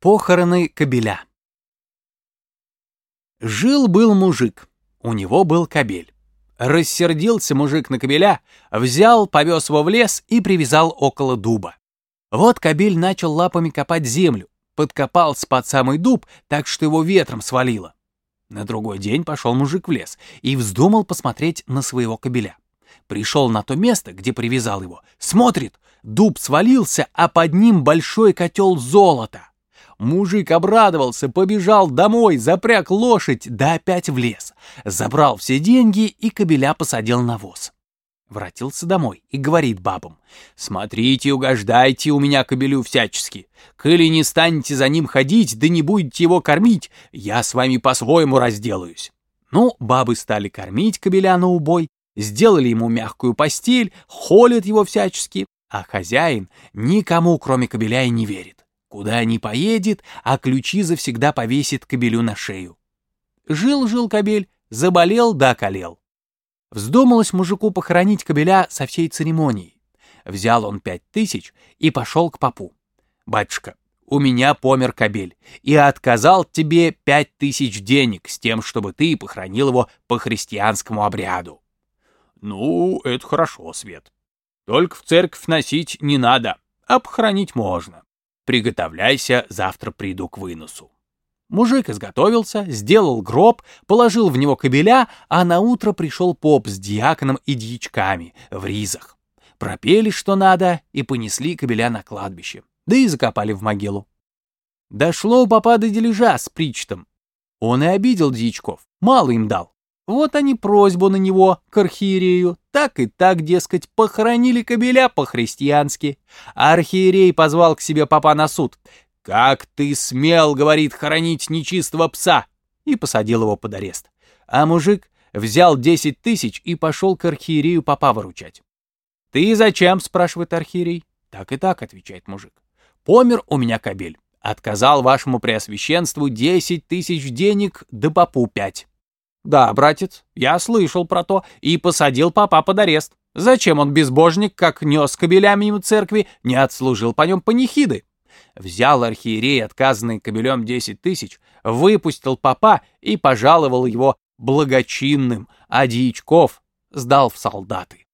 Похороны кобеля. Жил-был мужик, у него был кобель. Рассердился мужик на кобеля, взял, повез его в лес и привязал около дуба. Вот кобель начал лапами копать землю, подкопался под самый дуб, так что его ветром свалило. На другой день пошел мужик в лес и вздумал посмотреть на своего кобеля. Пришел на то место, где привязал его, смотрит, дуб свалился, а под ним большой котел золота. Мужик обрадовался, побежал домой, запряг лошадь, да опять в лес. Забрал все деньги и кобеля посадил на воз. Вратился домой и говорит бабам, «Смотрите, угождайте у меня кобелю всячески. Коли не станете за ним ходить, да не будете его кормить, я с вами по-своему разделаюсь». Ну, бабы стали кормить кобеля на убой, сделали ему мягкую постель, холят его всячески, а хозяин никому, кроме кобеля, и не верит. Куда ни поедет, а ключи завсегда повесит кобелю на шею. Жил-жил кобель, заболел да околел. Вздумалось мужику похоронить кобеля со всей церемонией. Взял он пять тысяч и пошел к попу. «Батюшка, у меня помер кобель, и отказал тебе пять тысяч денег с тем, чтобы ты похоронил его по христианскому обряду». «Ну, это хорошо, Свет. Только в церковь носить не надо, а похоронить можно. Приготовляйся, завтра приду к выносу. Мужик изготовился, сделал гроб, положил в него кобеля, а на утро пришел поп с диаконом и дьячками в ризах. Пропели, что надо, и понесли кобеля на кладбище, да и закопали в могилу. Дошло у попа до дележа с причтом. Он и обидел дьячков, мало им дал. Вот они просьбу на него, к архиерею, так и так, дескать, похоронили кобеля по-христиански. архиерей позвал к себе папа на суд. «Как ты смел, — говорит, — хоронить нечистого пса!» и посадил его под арест. А мужик взял десять тысяч и пошел к архиерею папа выручать. «Ты зачем?» — спрашивает архиерей. «Так и так», — отвечает мужик. «Помер у меня кобель. Отказал вашему преосвященству десять тысяч денег, да попу пять. «Да, братец, я слышал про то и посадил папа под арест. Зачем он безбожник, как нес кобеля мимо церкви, не отслужил по нем панихиды?» Взял архиерей, отказанный кобелем десять тысяч, выпустил папа и пожаловал его благочинным, а дьячков сдал в солдаты.